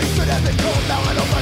voice should have been cold Now I don't